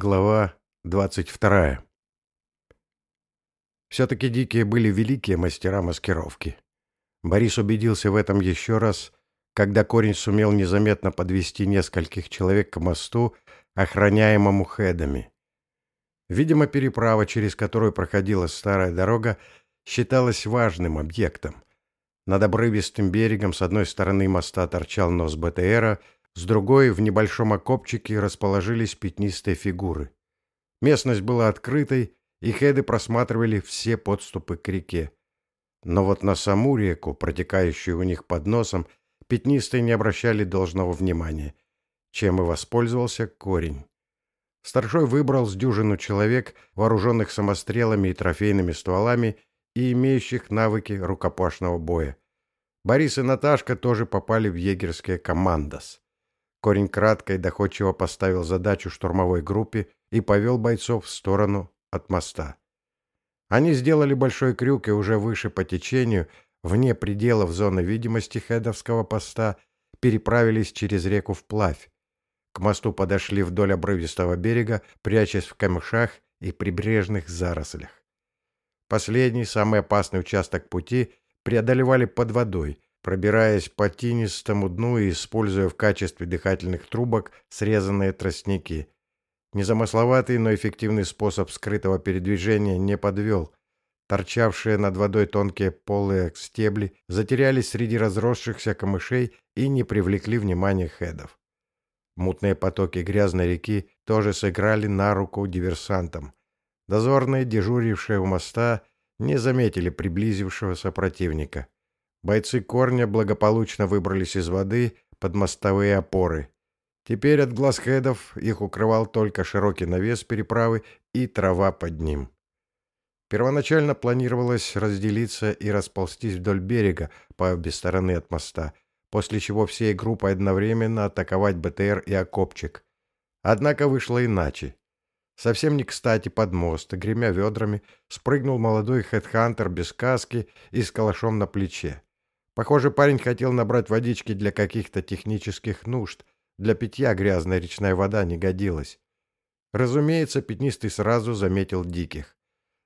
Глава 22. Все-таки дикие были великие мастера маскировки. Борис убедился в этом еще раз, когда корень сумел незаметно подвести нескольких человек к мосту, охраняемому хедами. Видимо, переправа, через которую проходила старая дорога, считалась важным объектом. Над обрывистым берегом с одной стороны моста торчал нос БТРа, с другой в небольшом окопчике расположились пятнистые фигуры. Местность была открытой, и хеды просматривали все подступы к реке. Но вот на саму реку, протекающую у них под носом, пятнистые не обращали должного внимания, чем и воспользовался корень. Старшой выбрал с дюжину человек, вооруженных самострелами и трофейными стволами и имеющих навыки рукопашного боя. Борис и Наташка тоже попали в егерские командос. Корень кратко и доходчиво поставил задачу штурмовой группе и повел бойцов в сторону от моста. Они сделали большой крюк и уже выше по течению, вне пределов зоны видимости хедовского поста, переправились через реку вплавь. К мосту подошли вдоль обрывистого берега, прячась в камышах и прибрежных зарослях. Последний, самый опасный участок пути преодолевали под водой, пробираясь по тинистому дну и используя в качестве дыхательных трубок срезанные тростники. Незамысловатый, но эффективный способ скрытого передвижения не подвел. Торчавшие над водой тонкие полые стебли затерялись среди разросшихся камышей и не привлекли внимания хедов. Мутные потоки грязной реки тоже сыграли на руку диверсантам. Дозорные, дежурившие у моста, не заметили приблизившегося противника. Бойцы корня благополучно выбрались из воды под мостовые опоры. Теперь от глаз хедов их укрывал только широкий навес переправы и трава под ним. Первоначально планировалось разделиться и расползтись вдоль берега по обе стороны от моста, после чего всей группой одновременно атаковать БТР и окопчик. Однако вышло иначе. Совсем не кстати под мост, гремя ведрами, спрыгнул молодой хедхантер без каски и с калашом на плече. Похоже, парень хотел набрать водички для каких-то технических нужд. Для питья грязная речная вода не годилась. Разумеется, пятнистый сразу заметил диких.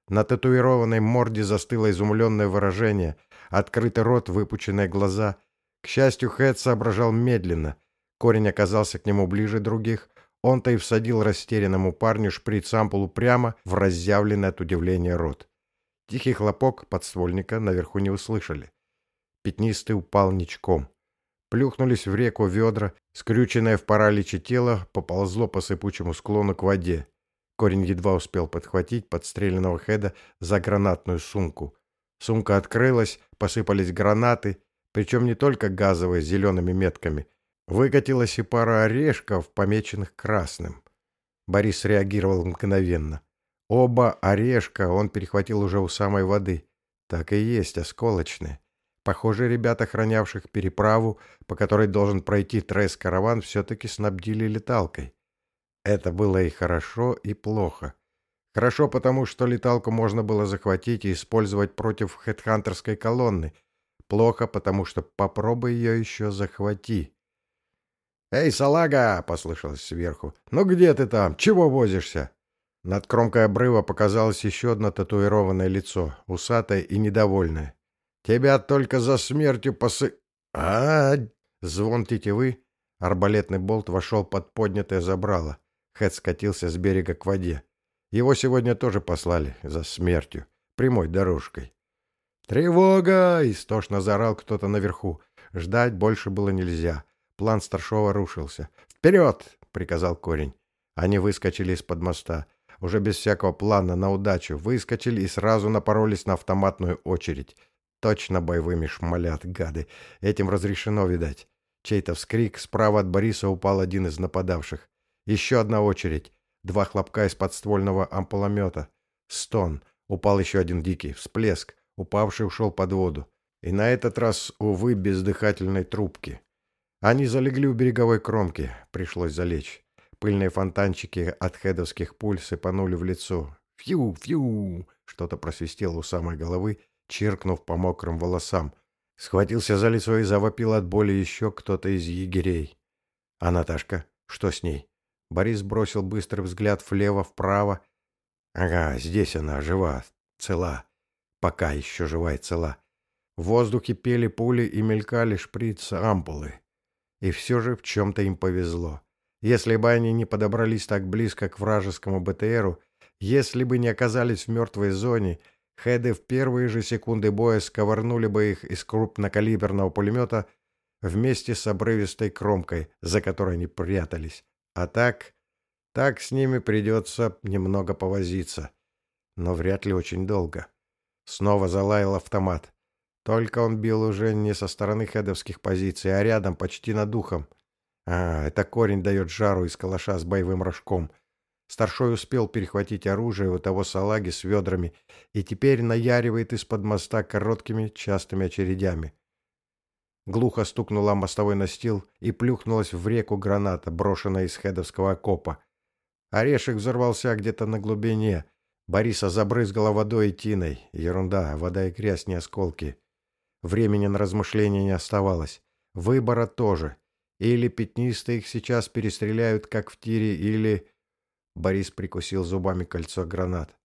На татуированной морде застыло изумленное выражение, открытый рот, выпученные глаза. К счастью, Хэт соображал медленно. Корень оказался к нему ближе других, он-то и всадил растерянному парню шприц-ампулу прямо в разъявленный от удивления рот. Тихий хлопок подствольника наверху не услышали. Пятнистый упал ничком. Плюхнулись в реку ведра, скрюченное в параличе тело поползло по сыпучему склону к воде. Корень едва успел подхватить подстреленного Хеда за гранатную сумку. Сумка открылась, посыпались гранаты, причем не только газовые с зелеными метками, Выкатилась и пара орешков, помеченных красным. Борис реагировал мгновенно. Оба орешка он перехватил уже у самой воды. Так и есть, осколочные. Похоже, ребят, охранявших переправу, по которой должен пройти тресс-караван, все-таки снабдили леталкой. Это было и хорошо, и плохо. Хорошо потому, что леталку можно было захватить и использовать против хедхантерской колонны. Плохо потому, что попробуй ее еще захвати. «Эй, салага!» — послышалось сверху. «Ну где ты там? Чего возишься?» Над кромкой обрыва показалось еще одно татуированное лицо, усатое и недовольное. «Тебя только за смертью посы...» а, -а, -а Звон тетивы. Арбалетный болт вошел под поднятое забрало. Хэт скатился с берега к воде. Его сегодня тоже послали за смертью. Прямой дорожкой. «Тревога!» — истошно заорал кто-то наверху. Ждать больше было нельзя. План старшова рушился. «Вперед!» — приказал корень. Они выскочили из-под моста. Уже без всякого плана, на удачу. Выскочили и сразу напоролись на автоматную очередь. Точно боевыми шмалят, гады. Этим разрешено, видать. Чей-то вскрик. Справа от Бориса упал один из нападавших. Еще одна очередь. Два хлопка из подствольного ампуломета. Стон. Упал еще один дикий. Всплеск. Упавший ушел под воду. И на этот раз, увы, без дыхательной трубки. Они залегли у береговой кромки. Пришлось залечь. Пыльные фонтанчики от хедовских пуль сыпанули в лицо. «Фью! Фью!» Что-то просвистело у самой головы, чиркнув по мокрым волосам. Схватился за лицо и завопил от боли еще кто-то из егерей. «А Наташка? Что с ней?» Борис бросил быстрый взгляд влево-вправо. Ага, здесь она, жива, цела. Пока еще жива и цела. В воздухе пели пули и мелькали шприцы ампулы. И все же в чем-то им повезло. Если бы они не подобрались так близко к вражескому БТРу, если бы не оказались в мертвой зоне, хеды в первые же секунды боя сковырнули бы их из крупнокалиберного пулемета вместе с обрывистой кромкой, за которой они прятались. А так... Так с ними придется немного повозиться. Но вряд ли очень долго. Снова залаял автомат. Только он бил уже не со стороны хедовских позиций, а рядом, почти над ухом. А, это корень дает жару из калаша с боевым рожком. Старшой успел перехватить оружие у того салаги с ведрами и теперь наяривает из-под моста короткими частыми очередями. Глухо стукнула мостовой настил и плюхнулась в реку граната, брошенная из хедовского окопа. Орешек взорвался где-то на глубине. Бориса забрызгала водой и тиной. Ерунда, вода и грязь, не осколки. Времени на размышления не оставалось. Выбора тоже. Или пятнистые их сейчас перестреляют, как в тире, или... Борис прикусил зубами кольцо гранат.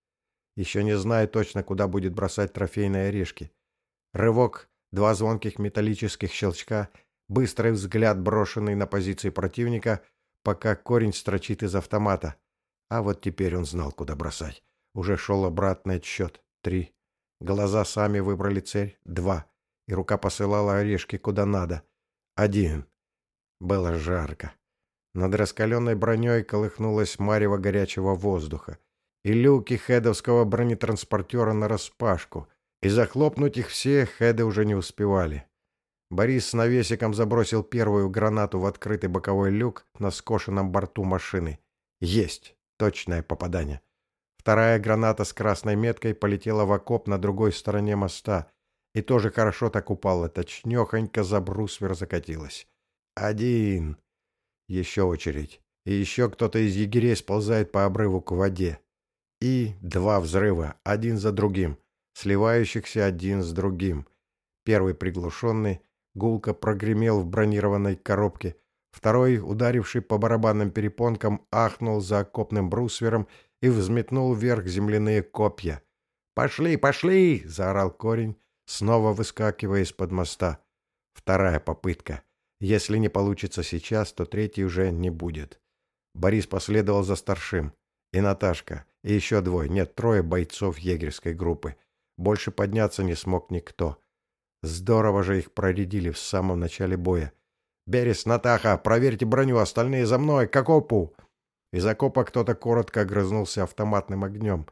Еще не зная точно, куда будет бросать трофейные орешки. Рывок, два звонких металлических щелчка, быстрый взгляд, брошенный на позиции противника, пока корень строчит из автомата. А вот теперь он знал, куда бросать. Уже шел обратный отсчет. Три. Глаза сами выбрали цель. Два и рука посылала орешки куда надо. Один. Было жарко. Над раскаленной броней колыхнулась марево горячего воздуха. И люки хедовского бронетранспортера нараспашку. И захлопнуть их все хеды уже не успевали. Борис с навесиком забросил первую гранату в открытый боковой люк на скошенном борту машины. Есть! Точное попадание. Вторая граната с красной меткой полетела в окоп на другой стороне моста, и тоже хорошо так упала, точнёхонько за брусвер закатилась. Один. Еще очередь. И еще кто-то из егерей сползает по обрыву к воде. И два взрыва, один за другим, сливающихся один с другим. Первый приглушенный, гулко прогремел в бронированной коробке. Второй, ударивший по барабанным перепонкам, ахнул за окопным брусвером и взметнул вверх земляные копья. «Пошли, пошли!» — заорал корень, снова выскакивая из-под моста. Вторая попытка. Если не получится сейчас, то третьей уже не будет. Борис последовал за старшим. И Наташка. И еще двое, нет, трое бойцов егерской группы. Больше подняться не смог никто. Здорово же их проредили в самом начале боя. «Берес, Натаха, проверьте броню, остальные за мной, к окопу!» Из окопа кто-то коротко огрызнулся автоматным огнем.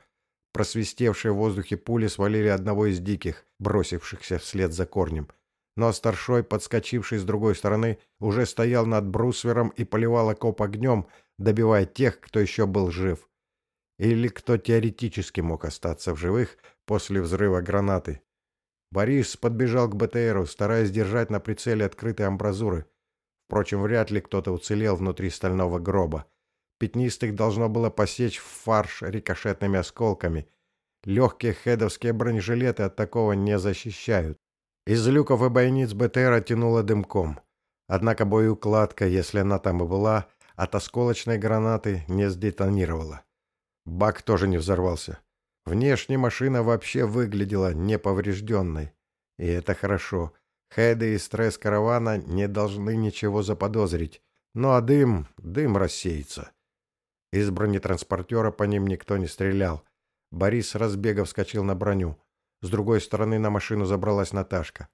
Просвистевшие в воздухе пули свалили одного из диких, бросившихся вслед за корнем. Но старшой, подскочивший с другой стороны, уже стоял над брусвером и поливал окоп огнем, добивая тех, кто еще был жив. Или кто теоретически мог остаться в живых после взрыва гранаты. Борис подбежал к БТРу, стараясь держать на прицеле открытые амбразуры. Впрочем, вряд ли кто-то уцелел внутри стального гроба. Пятнистых должно было посечь в фарш рикошетными осколками. Легкие хедовские бронежилеты от такого не защищают. Из люков и бойниц БТРа тянуло дымком. Однако боеукладка, если она там и была, от осколочной гранаты не сдетонировала. Бак тоже не взорвался. Внешне машина вообще выглядела неповрежденной. И это хорошо. Хеды и стресс каравана не должны ничего заподозрить. Ну а дым, дым рассеется. Из бронетранспортера по ним никто не стрелял. Борис разбега вскочил на броню. С другой стороны на машину забралась Наташка.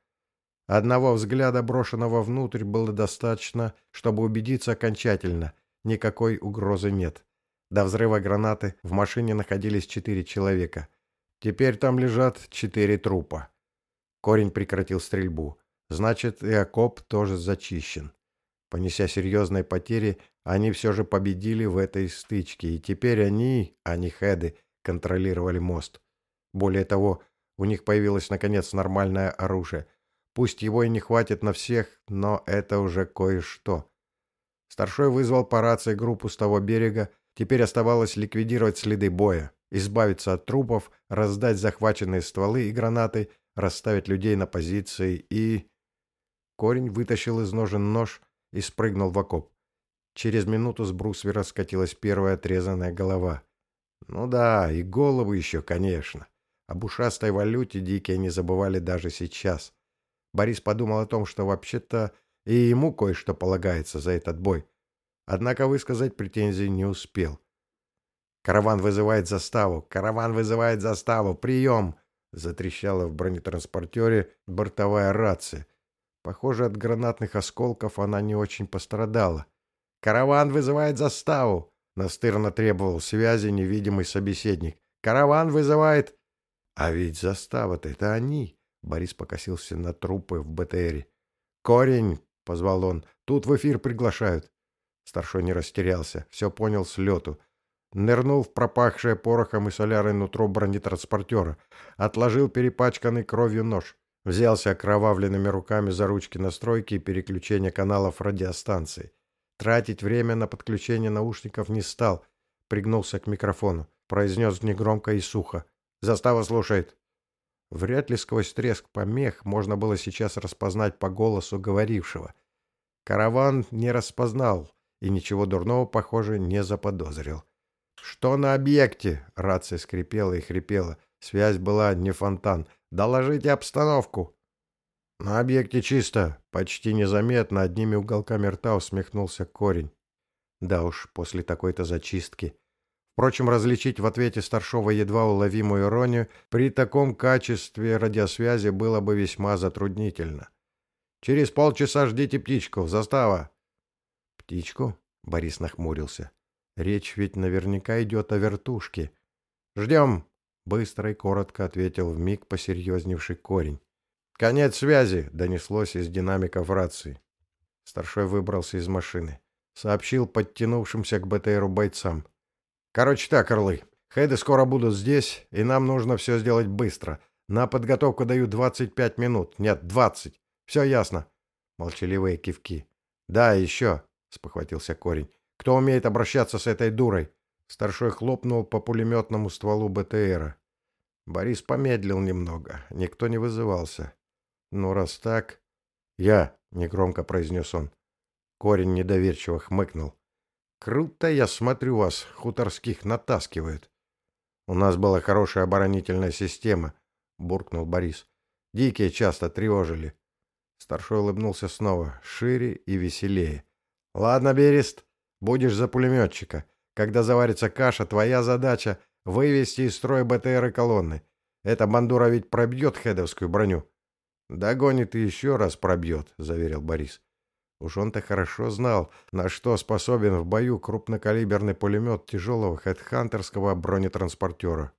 Одного взгляда, брошенного внутрь, было достаточно, чтобы убедиться окончательно. Никакой угрозы нет. До взрыва гранаты в машине находились четыре человека. Теперь там лежат четыре трупа. Корень прекратил стрельбу. Значит, и окоп тоже зачищен. Понеся серьезные потери, они все же победили в этой стычке, и теперь они, а не хеды, контролировали мост. Более того, у них появилось наконец нормальное оружие. Пусть его и не хватит на всех, но это уже кое-что. Старшой вызвал по рации группу с того берега, теперь оставалось ликвидировать следы боя, избавиться от трупов, раздать захваченные стволы и гранаты, расставить людей на позиции и... Корень вытащил из ножен нож и спрыгнул в окоп. Через минуту с брусвера скатилась первая отрезанная голова. Ну да, и голову еще, конечно. Об ушастой валюте дикие не забывали даже сейчас. Борис подумал о том, что вообще-то и ему кое-что полагается за этот бой. Однако высказать претензии не успел. «Караван вызывает заставу! Караван вызывает заставу! Прием!» Затрещала в бронетранспортере бортовая рация. Похоже, от гранатных осколков она не очень пострадала. «Караван вызывает заставу!» Настырно требовал связи невидимый собеседник. «Караван вызывает...» «А ведь застава-то это они!» Борис покосился на трупы в БТРе. «Корень!» — позвал он. «Тут в эфир приглашают». Старшой не растерялся. Все понял с лету. Нырнул в пропахшее порохом и солярой нутро бронетранспортера. Отложил перепачканный кровью нож. Взялся окровавленными руками за ручки настройки и переключения каналов радиостанции. Тратить время на подключение наушников не стал. Пригнулся к микрофону. Произнес негромко и сухо. «Застава слушает». Вряд ли сквозь треск помех можно было сейчас распознать по голосу говорившего. Караван не распознал и ничего дурного, похоже, не заподозрил. «Что на объекте?» — рация скрипела и хрипела. Связь была не фонтан. «Доложите обстановку!» «На объекте чисто!» — почти незаметно одними уголками рта усмехнулся корень. Да уж, после такой-то зачистки. Впрочем, различить в ответе старшего едва уловимую иронию при таком качестве радиосвязи было бы весьма затруднительно. «Через полчаса ждите птичку. Застава!» «Птичку?» — Борис нахмурился. Речь ведь наверняка идет о вертушке. «Ждем!» — быстро и коротко ответил вмиг посерьезневший корень. «Конец связи!» — донеслось из динамиков рации. Старшой выбрался из машины. Сообщил подтянувшимся к БТРу бойцам. «Короче так, орлы. Хеды скоро будут здесь, и нам нужно все сделать быстро. На подготовку даю 25 минут. Нет, 20. Все ясно». Молчаливые кивки. «Да, еще», — спохватился корень. Кто умеет обращаться с этой дурой?» Старшой хлопнул по пулеметному стволу БТРа. Борис помедлил немного. Никто не вызывался. «Ну, раз так...» «Я», — негромко произнес он. Корень недоверчиво хмыкнул. «Круто, я смотрю, вас хуторских натаскивают». «У нас была хорошая оборонительная система», — буркнул Борис. «Дикие часто тревожили». Старшой улыбнулся снова, шире и веселее. «Ладно, Берест, Будешь за пулеметчика. Когда заварится каша, твоя задача — вывести из строя БТР и колонны. Эта бандура ведь пробьет хедовскую броню. «Догонит и еще раз пробьет», — заверил Борис. Уж он-то хорошо знал, на что способен в бою крупнокалиберный пулемет тяжелого хедхантерского бронетранспортера.